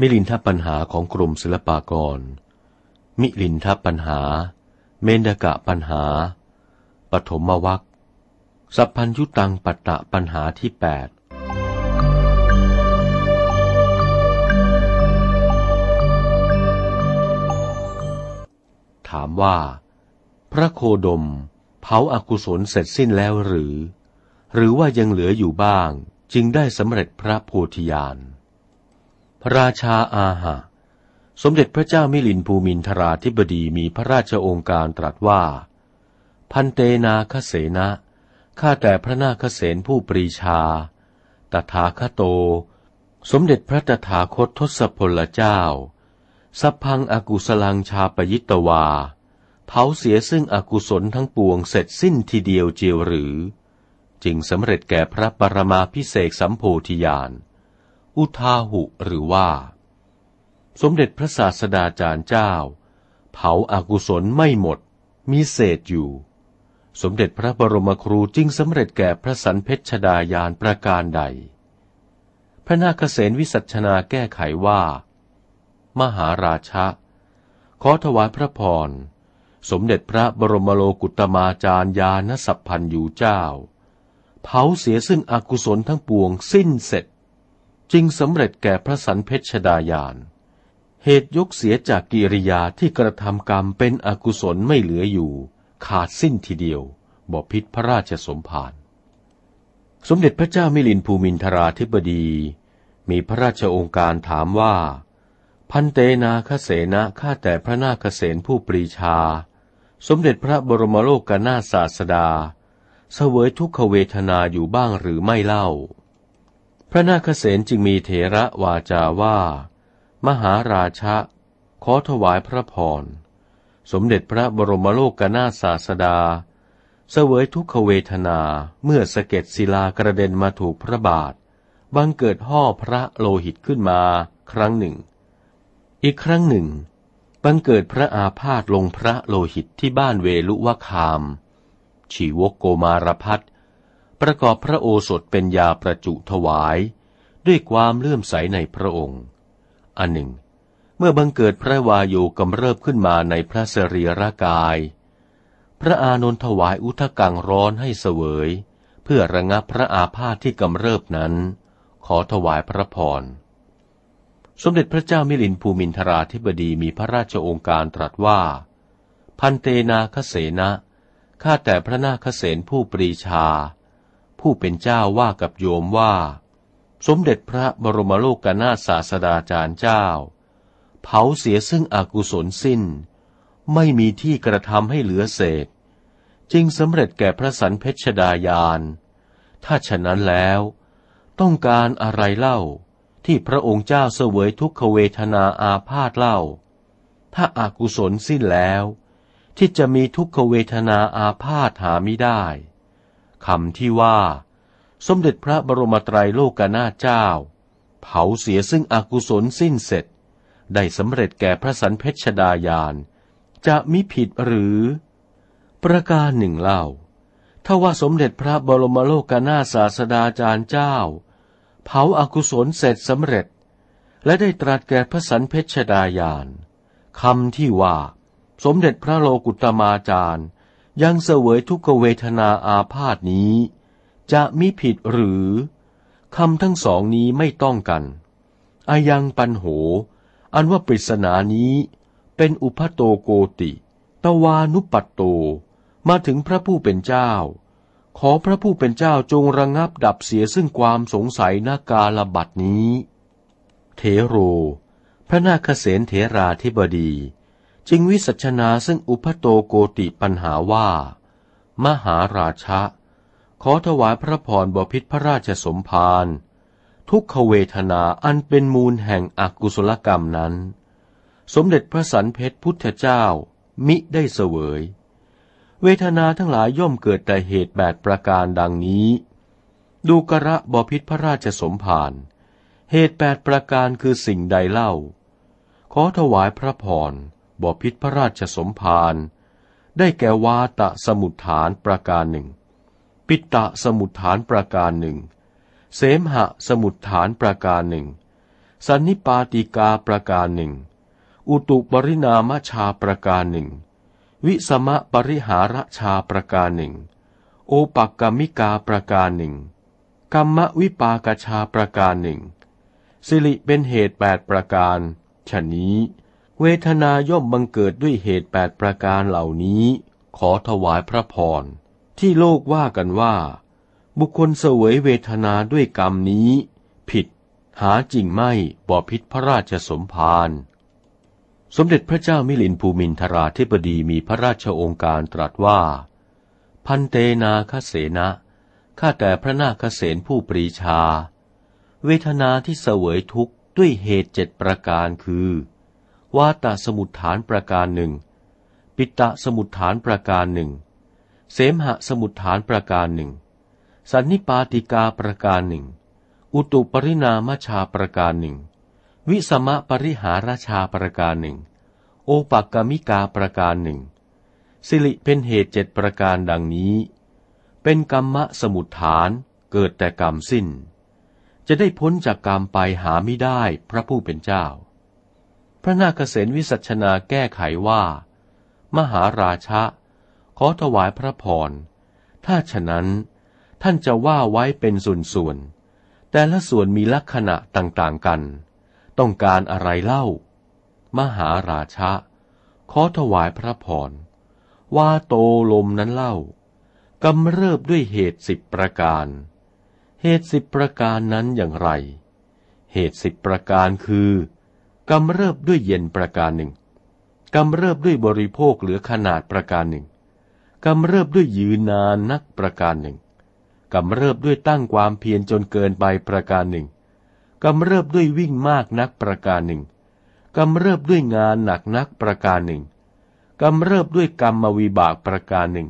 มิลินทปัญหาของกรมศิลปากร มิลินทปัญหา เมนกะปัญหา ปฐมวัคสัพพัญยุตังปัตตะปัญหาที่แปดถามว่า พระโคดมเผาอากุศลเสร็จสิ้นแล้วหรือ หรือว่ายังเหลืออยู่บ้างจึงได้สำเร็จพระโพธิญาณ ราชาอาหะ สมเด็จพระเจ้ามิลินภูมินทราธิบดีมีพระราชโองการตรัสว่า พันเตนาคเสนะข้าแต่พระนาคเสนผู้ปรีชา ตถาคโต สมเด็จพระตถาคตทศพลเจ้า สัพพังอากุสลังชาปยิตวา เผาเสียซึ่งอกุศลทั้งปวงเสร็จสิ้นทีเดียวเจียวหรือ จึงสำเร็จแก่พระปรมาพิเศษสัมโพธิญาณ อุทาหุหรือว่า สมเด็จพระศาสดาจารย์เจ้า เผาอากุศลไม่หมด มีเศษอยู่ สมเด็จพระบรมครูจึงสำเร็จแก่พระสันเพชดายานประการใด พระนาคเษนวิสัชนาแก้ไขว่า มหาราชะ ขอถวายพระพร สมเด็จพระบรมโลกุตมาจารยานสัพพันยูเจ้า เผาเสียซึ่งอกุศลทั้งปวงสิ้นเสร็จ จึงสำเร็จแก่พระสันเพชดายาน เหตุยกเสียจากกิริยาที่กระทำกรรมเป็นอกุศลไม่เหลืออยู่ ขาดสิ้นทีเดียวบอพิษพระราชสมภารสมเด็จพระเจ้ามิลินภูมินทราธิบดี มีพระราชองค์การถามว่า พันเตนาคเสนะข้าแต่พระนาคเสนผู้ปรีชา สมเด็จพระบรมโลกกนาศาสดา เสวยทุกขเวทนาอยู่บ้างหรือไม่เล่า พระนาคเสนจึงมีเถระวาจาว่า มหาราชะ ขอถวายพระพร สมเด็จพระบรมโลกกนาศาสดา เสวยทุกขเวทนาเมื่อสะเก็ดศิลากระเด็นมาถูกพระบาท บังเกิดห่อพระโลหิตขึ้นมาครั้งหนึ่ง อีกครั้งหนึ่ง บังเกิดพระอาพาธลงพระโลหิตที่บ้านเวลุวะคาม ชีวกโกมารพัฒ ประกอบพระโอสถเป็นยาประจุถวาย ด้วยความเลื่อมใสในพระองค์ อันหนึ่ง เมื่อบังเกิดพระวายุกำเริบขึ้นมาในพระสรีระกาย พระอานนท์ถวายอุทกังร้อนให้เสวย เพื่อระงับพระอาพาธที่กำเริบนั้น ขอถวายพระพร สมเด็จพระเจ้ามิลินภูมินทราธิบดีมีพระราชโองการตรัสว่า พันเตนาคเสนะข้าแต่พระนาคเสนผู้ปรีชา ผู้เป็นเจ้าว่ากับโยมว่า สมเด็จพระบรมโลกนาศาสดาจารย์เจ้า เผาเสียซึ่งอกุศลสิ้น ไม่มีที่กระทำให้เหลือเศษ จึงสำเร็จแก่พระสันเพชดายาน ถ้าฉะนั้นแล้ว ต้องการอะไรเล่าที่พระองค์เจ้าเสวยทุกขเวทนาอาพาธเล่า ถ้าอากุศลสิ้นแล้ว ที่จะมีทุกขเวทนาอาพาธหาไม่ได้ คำที่ว่า สมเด็จพระบรมไตรโลกนาถเจ้า เผาเสียซึ่งอกุศลสิ้นเสร็จ ได้สำเร็จแก่พระสันเพชดายาน จะมิผิดหรือ ประการหนึ่งเล่าถ้าว่าสมเด็จพระบรมโลกนาศาสดาจารย์เจ้า เผาอากุศลเสร็จสำเร็จ และได้ตรัสแก่พระสันเพชดายานคำที่ว่า สมเด็จพระโลกุตมาจารย์ ยังเสวยทุกเวทนาอาพาธนี้ จะมิผิดหรือคำทั้งสองนี้ไม่ต้องกันอายังปันโห อันว่าปริศนานี้เป็นอุพโตโกติ ตวานุปัตโต มาถึงพระผู้เป็นเจ้า ขอพระผู้เป็นเจ้าจงระงับดับเสียซึ่งความสงสัยนากาลบัตนี้ เทโร พระนาคเษนเถราธิบดี จึงวิสัชนาซึ่งอุพโตโกติปัญหาว่า มหาราชะ ขอถวายพระพรบพิษพระราชสมภารทุกขเวทนาอันเป็นมูลแห่งอกุศลกรรมนั้น สมเด็จพระสันเพชรพุทธเจ้ามิได้เสวย เวทนาทั้งหลายย่อมเกิดแต่เหตุแปดประการดังนี้ ดูกระบพิษพระราชสมภารเหตุแปดประการคือสิ่งใดเล่า ขอถวายพระพร บอพิษพระราชสมภารได้แก่วาตะสมุทฐานประการหนึ่ง ปิตะสมุทฐานประการหนึ่ง เสมหะสมุดฐานประการหนึ่ง สันนิปาติกาประการหนึ่ง อุตุปรินามชาประการหนึ่ง วิสมะปริหารชาประการหนึ่ง โอปักกมิกาประการหนึ่ง กรรมวิปากชาประการหนึ่งสิริเป็นเหตุแปดประการฉะนี้ เวทนาย่อมบังเกิดด้วยเหตุแปดประการเหล่านี้ ขอถวายพระพร ที่โลกว่ากันว่า บุคคลเสวยเวทนาด้วยกรรมนี้ ผิด หาจริงไม่บ่อพิษพระราชสมภารสมเด็จพระเจ้ามิลินภูมินทราธิบดีมีพระราชองค์การตรัสว่า พันเตนาคเสนะข้าแต่พระนาคเษนผู้ปรีชา เวทนาที่เสวยทุกข์ด้วยเหตุเจ็ดประการคือ วาตสมุดฐานประการหนึ่ง ปิตะสมุดฐานประการหนึ่ง เสมหะสมุดฐานประการหนึ่ง สันนิปาติกาประการหนึ่ง อุตุปรินามชาประการหนึ่ง วิสมะปริหาราชาประการหนึ่ง โอปักกมิกาประการหนึ่ง สิริเป็นเหตุเจ็ดประการดังนี้ เป็นกรรมะสมุทฐานเกิดแต่กรรมสิ้น จะได้พ้นจากกรรมไปหาไม่ได้พระผู้เป็นเจ้า พระนาคเษนวิสัชนาแก้ไขว่า มหาราชะ ขอถวายพระพร ถ้าฉะนั้นท่านจะว่าไว้เป็นส่วนๆ แต่ละส่วนมีลักษณะต่างๆกัน ต้องการอะไรเล่า มหาราชะ ขอถวายพระพร ว่าโตลมนั้นเล่ากำเริบด้วยเหตุสิบประการ เหตุสิบประการนั้นอย่างไร เหตุสิบประการคือ กำเริบด้วยเย็นประการหนึ่งกำเริบด้วยบริโภคเหลือขนาดประการหนึ่งกำเริบด้วยยืนนานนักประการหนึ่งกำเริบด้วยตั้งความเพียรจนเกินไปประการหนึ่งกำเริบด้วยวิ่งมากนักประการหนึ่งกำเริบด้วยงานหนักนักประการหนึ่งกำเริบด้วยกรรมวิบากประการหนึ่ง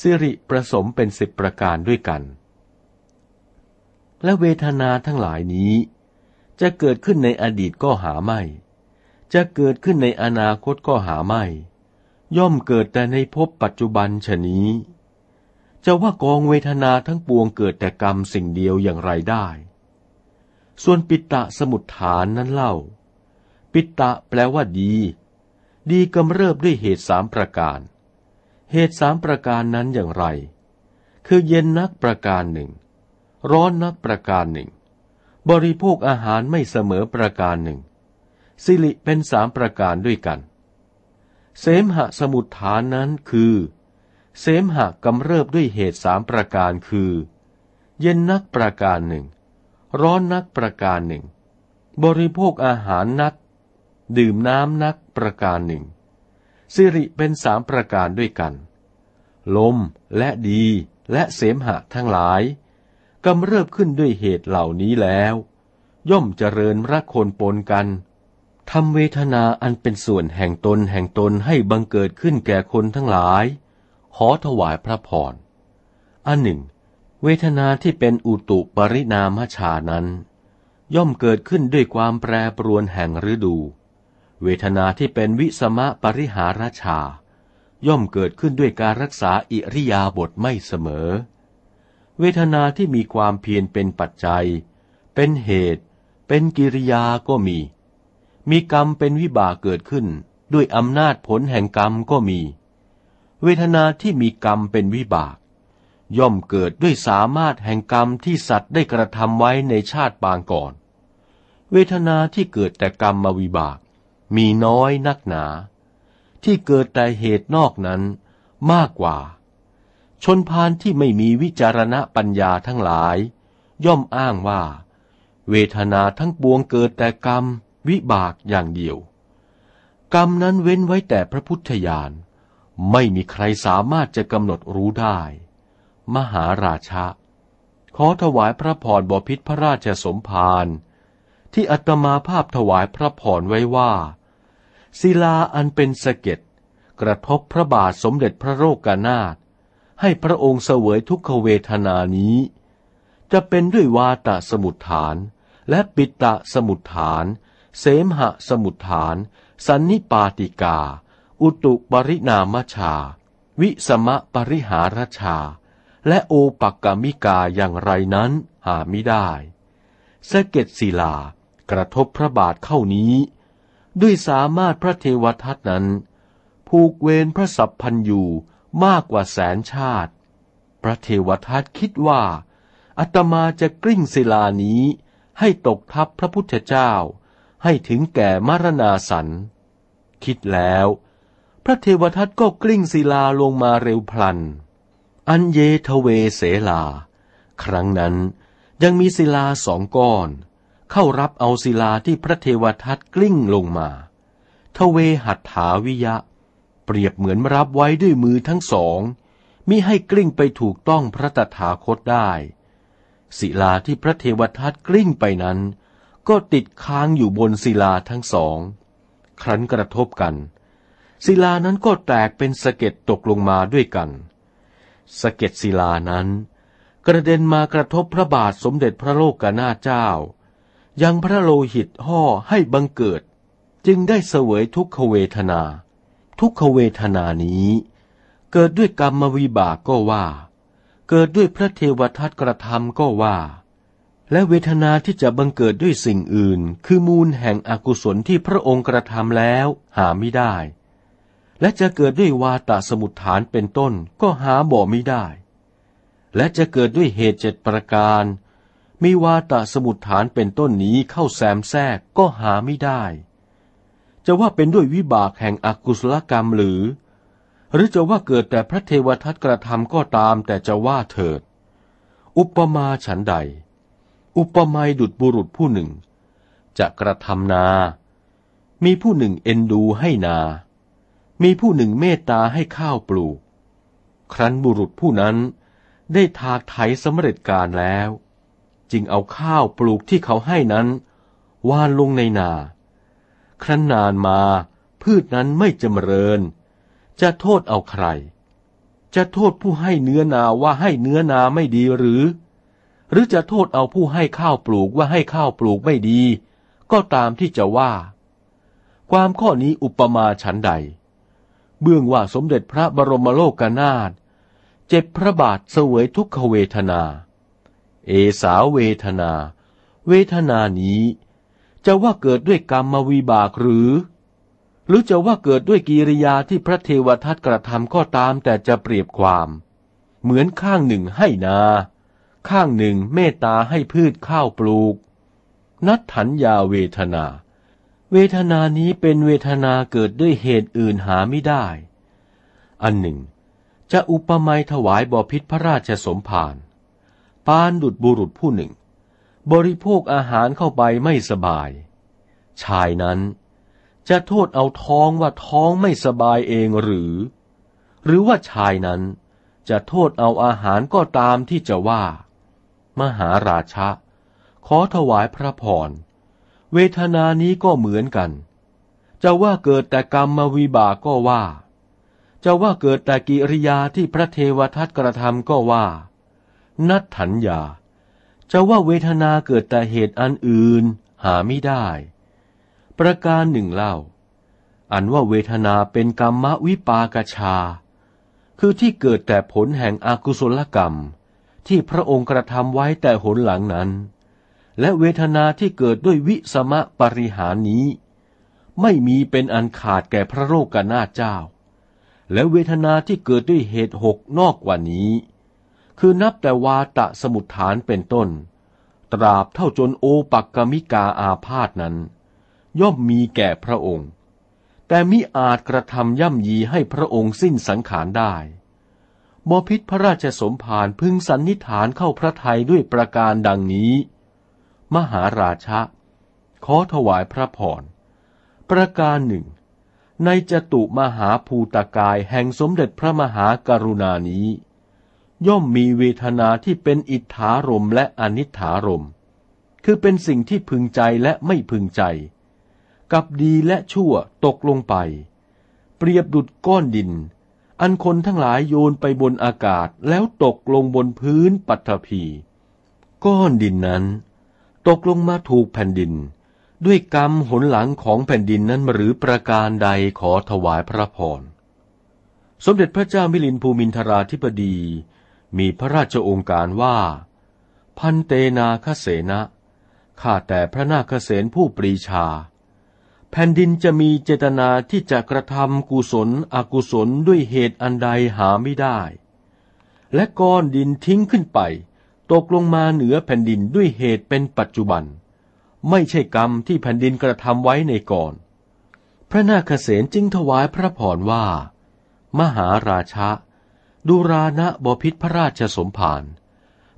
สิริประสมเป็นสิบประการด้วยกัน และเวทนาทั้งหลายนี้ จะเกิดขึ้นในอดีตก็หาไม่ จะเกิดขึ้นในอนาคตก็หาไม่ ย่อมเกิดแต่ในภพปัจจุบันชนี้ จะว่ากองเวทนาทั้งปวงเกิดแต่กรรมสิ่งเดียวอย่างไรได้ ส่วนปิตะสมุทฐานนั้นเล่า ปิตะแปลว่าดี ดีกำเริบด้วยเหตุสามประการ เหตุสามประการนั้นอย่างไร คือเย็นนักประการหนึ่ง ร้อนนักประการหนึ่ง บริโภคอาหารไม่เสมอประการหนึ่ง สิริเป็นสามประการด้วยกัน เสมหะสมุทฐานนั้นคือ เสมหะกำเริบด้วยเหตุสามประการคือ เย็นนักประการหนึ่ง ร้อนนักประการหนึ่ง บริโภคอาหารนัก ดื่มน้ำนักประการหนึ่ง สิริเป็นสามประการด้วยกัน ลมและดีและเสมหะทั้งหลาย กำเริบขึ้นด้วยเหตุเหล่านี้แล้ว ย่อมเจริญรักคนปนกันทำเวทนาอันเป็นส่วนแห่งตนแห่งตนให้บังเกิดขึ้นแก่คนทั้งหลาย ขอถวายพระพรอันหนึ่ง เวทนาที่เป็นอุตุปรินามชานั้น ย่อมเกิดขึ้นด้วยความแปรปรวนแห่งฤดู เวทนาที่เป็นวิสมะปริหาราชา ย่อมเกิดขึ้นด้วยการรักษาอิริยาบถไม่เสมอ เวทนาที่มีความเพียรเป็นปัจจัย เป็นเหตุ เป็นกิริยาก็มี มีกรรมเป็นวิบากเกิดขึ้น ด้วยอำนาจผลแห่งกรรมก็มี เวทนาที่มีกรรมเป็นวิบาก ย่อมเกิดด้วยสามารถแห่งกรรมที่สัตว์ได้กระทำไว้ในชาติปางก่อน เวทนาที่เกิดแต่กรรมมาวิบาก มีน้อยนักหนา ที่เกิดแต่เหตุนอกนั้นมากกว่า ชนพานที่ไม่มีวิจารณปัญญาทั้งหลาย ย่อมอ้างว่า เวทนาทั้งปวงเกิดแต่กรรม วิบากอย่างเดียว กรรมนั้นเว้นไว้แต่พระพุทธญาณไม่มีใครสามารถจะกำหนดรู้ได้ มหาราชะ ขอถวายพระพรบพิษพระราชสมภารที่อัตมาภาพถวายพระพรไว้ว่า ศิลาอันเป็นสะเก็ดกระทบพระบาทสมเด็จพระโลกานาถ ให้พระองค์เสวยทุกขเวทนานี้ จะเป็นด้วยวาตะสมุทฐานและปิตะสมุทฐาน เสมหะสมุทฐาน สันนิปาติกา อุตุปรินามชา วิสมะปริหารชา และโอปักกามิกาอย่างไรนั้นหาไม่ได้สะเก็ดศิลากระทบพระบาทเข้านี้ ด้วยสามารถพระเทวทัตนั้น ผูกเวรพระสัพพันยู มากกว่าแสนชาติ พระเทวทัตคิดว่าอัตมาจะกลิ้งศิลานี้ให้ตกทับพระพุทธเจ้า ให้ถึงแก่มรณาสัน คิดแล้ว พระเทวทัตก็กลิ้งศิลาลงมาเร็วพลัน อันเยทเวเสลา ครั้งนั้นยังมีศิลาสองก้อน เข้ารับเอาศิลาที่พระเทวทัตกลิ้งลงมา ทเวหัตถาวิยะ เปรียบเหมือนรับไว้ด้วยมือทั้งสองมิให้กลิ้งไปถูกต้องพระตถาคตได้ ศิลาที่พระเทวทัตกลิ้งไปนั้น ก็ติดค้างอยู่บนศิลาทั้งสอง ครั้นกระทบกัน ศิลานั้นก็แตกเป็นสะเก็ดตกลงมาด้วยกัน สะเก็ดศิลานั้น กระเด็นมากระทบพระบาทสมเด็จพระโลกกนาเจ้า ยังพระโลหิตห่อให้บังเกิด จึงได้เสวยทุกขเวทนา ทุกขเวทนานี้ เกิดด้วยกรรมวิบากก็ว่า เกิดด้วยพระเทวทัตกระทำก็ว่า และเวทนาที่จะบังเกิดด้วยสิ่งอื่น คือมูลแห่งอกุศลที่พระองค์กระทำแล้วหาไม่ได้ และจะเกิดด้วยวาตาสมุทฐานเป็นต้นก็หาบ่ไม่ได้ และจะเกิดด้วยเหตุเจ็ดประการ มีวาตาสมุทฐานเป็นต้นนี้เข้าแซมแทรกก็หาไม่ได้ จะว่าเป็นด้วยวิบากแห่งอกุศลกรรมหรือ หรือจะว่าเกิดแต่พระเทวทัตกระทำก็ตามแต่จะว่าเถิด อุปมาฉันใด อุปมาดุดบุรุษผู้หนึ่ง จะกระทำนา มีผู้หนึ่งเอ็นดูให้นา มีผู้หนึ่งเมตตาให้ข้าวปลูก ครั้นบุรุษผู้นั้นได้ทากไถสำเร็จการแล้ว จึงเอาข้าวปลูกที่เขาให้นั้นวานลงในนา ครั้นนานมาพืชนั้นไม่จำเริญ จะโทษเอาใคร จะโทษผู้ให้เนื้อนาว่าให้เนื้อนาไม่ดีหรือ หรือจะโทษเอาผู้ให้ข้าวปลูกว่าให้ข้าวปลูกไม่ดี ก็ตามที่จะว่า ความข้อนี้อุปมาฉันใด เบื้องว่าสมเด็จพระบรมโลกนาถเจ็บพระบาทเสวยทุกขเวทนา เอสาเวทนา เวทนานี้ จะว่าเกิดด้วยกรรมวิบากหรือ หรือจะว่าเกิดด้วยกิริยาที่พระเทวทัตกระทำก็ตามแต่จะเปรียบความ เหมือนข้างหนึ่งให้นา ข้างหนึ่งเมตตาให้พืชข้าวปลูก นัดถันยาเวทนา เวทนานี้เป็นเวทนาเกิดด้วยเหตุอื่นหาไม่ได้ อันหนึ่ง จะอุปมาถวายบอพิษพระราชสมภารปานดุดบุรุษผู้หนึ่ง บริโภคอาหารเข้าไปไม่สบาย ชายนั้นจะโทษเอาท้องว่าท้องไม่สบายเองหรือ หรือว่าชายนั้นจะโทษเอาอาหารก็ตามที่จะว่า มหาราชะ ขอถวายพระพร เวทนานี้ก็เหมือนกัน จะว่าเกิดแต่กรรมมวิบากก็ว่า จะว่าเกิดแต่กิริยาที่พระเทวทัตกระทำก็ว่า นัดถัญญา จะว่าเวทนาเกิดแต่เหตุอันอื่นหาไม่ได้ ประการหนึ่งเล่า อันว่าเวทนาเป็นกรรมวิปากชา คือที่เกิดแต่ผลแห่งอากุศลกรรม ที่พระองค์กระทำไว้แต่หนหลังนั้น และเวทนาที่เกิดด้วยวิสมะปริหารนี้ ไม่มีเป็นอันขาดแก่พระโลกนาเจ้า และเวทนาที่เกิดด้วยเหตุหกนอกกว่านี้ คือนับแต่วาตะสมุทฐานเป็นต้น ตราบเท่าจนโอปักกมิกาอาพาธนั้น ย่อมมีแก่พระองค์ แต่มิอาจกระทำย่ำยีให้พระองค์สิ้นสังขารได้มอพิษพระราชสมภารพึงสันนิฐานเข้าพระทัยด้วยประการดังนี้ มหาราชะ ขอถวายพระพร ประการหนึ่ง ในจตุมหาภูตกายแห่งสมเด็จพระมหากรุณานี้ ย่อมมีเวทนาที่เป็นอิทธารมและอนิถารม คือเป็นสิ่งที่พึงใจและไม่พึงใจ กับดีและชั่วตกลงไป เปรียบดุดก้อนดิน อันคนทั้งหลายโยนไปบนอากาศแล้วตกลงบนพื้นปัทภีก้อนดินนั้น ตกลงมาถูกแผ่นดิน ด้วยกรรมหนหลังของแผ่นดินนั้นหรือประการใดขอถวายพระพร สมเด็จพระเจ้ามิลินภูมินทราธิปดี มีพระราชองค์การว่า พันเตนาคเสนะข้าแต่พระนาคเษนผู้ปรีชา แผ่นดินจะมีเจตนาที่จะกระทำกุศลอกุศลด้วยเหตุอันใดหาไม่ได้ และก้อนดินทิ้งขึ้นไป ตกลงมาเหนือแผ่นดินด้วยเหตุเป็นปัจจุบัน ไม่ใช่กรรมที่แผ่นดินกระทำไว้ในก่อน พระนาคเษนจึงถวายพระพรว่า มหาราชะ ดูรานะบพิษพระราชสมภาร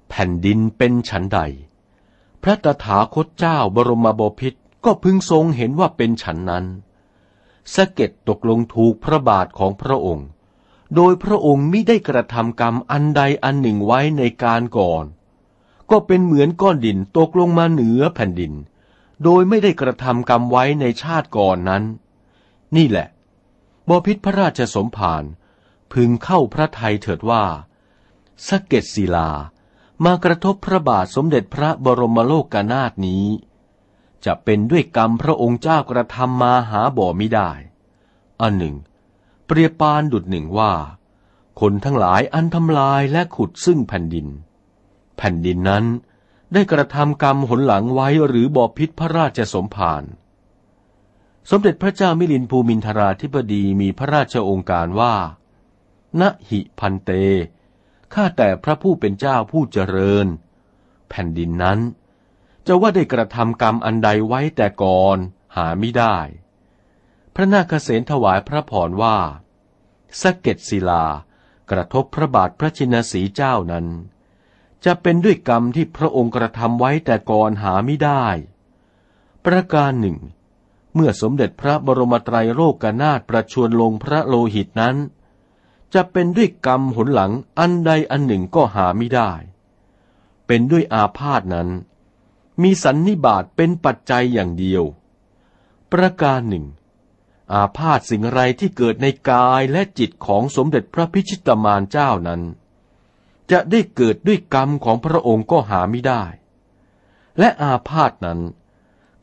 แผ่นดินเป็นฉันใด พระตถาคตเจ้าบรมบพิษก็พึงทรงเห็นว่าเป็นฉันนั้นสะเก็ดตกลงถูกพระบาทของพระองค์ โดยพระองค์มิได้กระทำกรรมอันใดอันหนึ่งไว้ในการก่อน ก็เป็นเหมือนก้อนดินตกลงมาเหนือแผ่นดิน โดยไม่ได้กระทำกรรมไว้ในชาติก่อนนั้น นี่แหละบพิษพระราชสมภาร พึงเข้าพระทัยเถิดว่าสะเก็ดศิลามากระทบพระบาทสมเด็จพระบรมโลกกนาถนี้ จะเป็นด้วยกรรมพระองค์เจ้ากระทำมาหาบ่มิได้ อันหนึ่ง เปรียบปานดุดหนึ่งว่า คนทั้งหลายอันทำลายและขุดซึ่งแผ่นดิน แผ่นดินนั้นได้กระทำกรรมหนหลังไว้หรือบ่อพิษพระราชสมภารสมเด็จพระเจ้ามิลินภูมินทราธิบดีมีพระราชองค์การว่า นะหิพันเต ข้าแต่พระผู้เป็นเจ้าผู้เจริญ แผ่นดินนั้น จะว่าได้กระทำกรรมอันใดไว้แต่ก่อนหาไม่ได้ พระนาคเษนถวายพระพรว่าสะเก็ดศิลากระทบพระบาทพระชินสีเจ้านั้น จะเป็นด้วยกรรมที่พระองค์กระทำไว้แต่ก่อนหาไม่ได้ ประการหนึ่ง เมื่อสมเด็จพระบรมไตรโลกนาถประชวรลงพระโลหิตนั้น จะเป็นด้วยกรรมหนหลังอันใดอันหนึ่งก็หาไม่ได้ เป็นด้วยอาพาธนั้น มีสันนิบาตเป็นปัจจัยอย่างเดียว ประการหนึ่ง อาพาธสิ่งไรที่เกิดในกายและจิตของสมเด็จพระพิชิตมารเจ้านั้น จะได้เกิดด้วยกรรมของพระองค์ก็หาไม่ได้ และอาพาธนั้น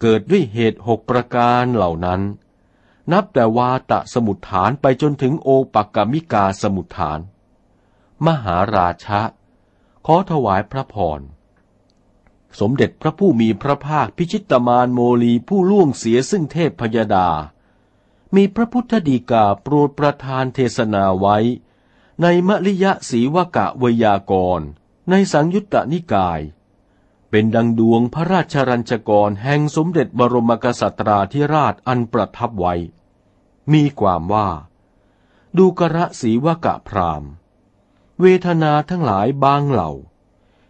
เกิดด้วยเหตุหกประการเหล่านั้น นับแต่วาตะสมุทฐานไปจนถึงโอปักกมิกาสมุทฐาน มหาราชะ ขอถวายพระพร สมเด็จพระผู้มีพระภาคพิชิตมารโมลีผู้ล่วงเสียซึ่งเทพพยดา มีพระพุทธดีกาโปรดประทานเทศนาไว้ ในมลิยะศีวกะวยากร ในสังยุตตนิกาย เป็นดังดวงพระราชรัญจกรแห่งสมเด็จบรมกษัตราธิราชอันประทับไว้ มีความว่า ดูกระสีวกะพรามเวทนาทั้งหลายบางเหล่า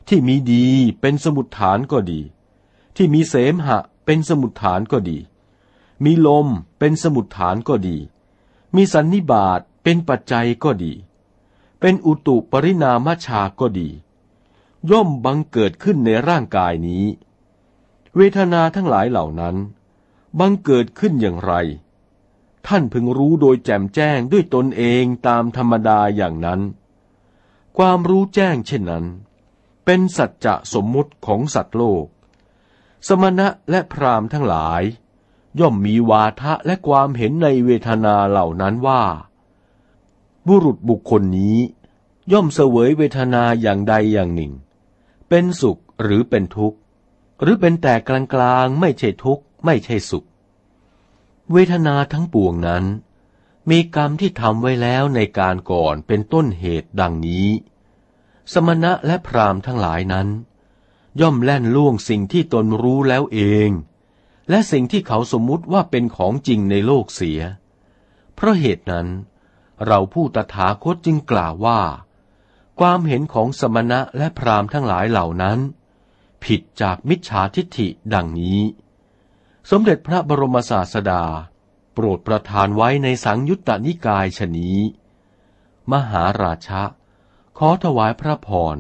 ที่มีดีเป็นสมุดฐานก็ดี ที่มีเสมหะเป็นสมุดฐานก็ดี มีลมเป็นสมุดฐานก็ดี มีสันนิบาตเป็นปัจจัยก็ดี เป็นอุตุปรินามชาก็ดี ย่อมบังเกิดขึ้นในร่างกายนี้ เวทนาทั้งหลายเหล่านั้น บังเกิดขึ้นอย่างไร ท่านพึงรู้โดยแจ่มแจ้งด้วยตนเองตามธรรมดาอย่างนั้น ความรู้แจ้งเช่นนั้น เป็นสัจจะสมมุติของสัตว์โลก สมณะและพรามทั้งหลาย ย่อมมีวาทะและความเห็นในเวทนาเหล่านั้นว่า บุรุษบุคคลนี้ย่อมเสวยเวทนาอย่างใดอย่างหนึ่ง เป็นสุขหรือเป็นทุกข์ หรือเป็นแต่กลางๆไม่ใช่ทุกข์ ไม่ใช่สุข เวทนาทั้งปวงนั้น มีกรรมที่ทำไว้แล้วในการก่อนเป็นต้นเหตุดังนี้ สมณะและพรามทั้งหลายนั้น ย่อมแล่นล่วงสิ่งที่ตนรู้แล้วเอง และสิ่งที่เขาสมมุติว่าเป็นของจริงในโลกเสีย เพราะเหตุนั้น เราผู้ตถาคตจึงกล่าวว่า ความเห็นของสมณะและพรามทั้งหลายเหล่านั้น ผิดจากมิจฉาทิฏฐิดังนี้ สมเด็จพระบรมศาสดา โปรดประทานไว้ในสังยุตตนิกายชนี้ มหาราชะ ขอถวายพระพร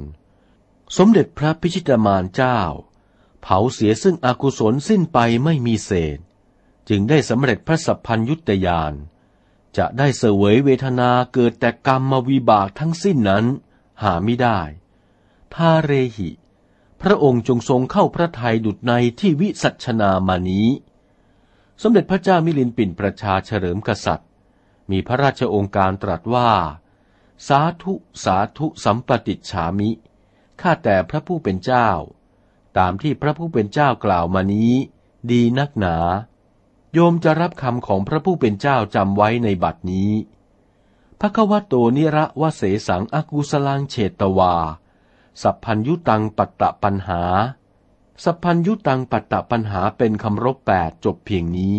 สมเด็จพระพิชิตมารเจ้า เผาเสียซึ่งอกุศลสิ้นไปไม่มีเศษ จึงได้สำเร็จพระสัพพัญยุตยานจะได้เสวยเวทนาเกิดแต่กรรมมวิบากทั้งสิ้นนั้น หาไม่ได้ทาเรหิ พระองค์จงทรงเข้าพระทัยดุจในที่วิสัชนามานี้ สมเด็จพระเจ้ามิลินปินประชาเฉลิมกษัตริย์ มีพระราชองค์การตรัสว่า สาธุสาธุสัมปติฉามิ ข้าแต่พระผู้เป็นเจ้า ตามที่พระผู้เป็นเจ้ากล่าวมานี้ ดีนักหนา โยมจะรับคำของพระผู้เป็นเจ้าจำไว้ในบัดนี้ พระกวโตนิระวะเสสังอากุสลังเฉตวา สัพพัญยุตังปัตตะปัญหา สัพพัญยุตังปัตตะปัญหาเป็นคำรบแปดจบเพียงนี้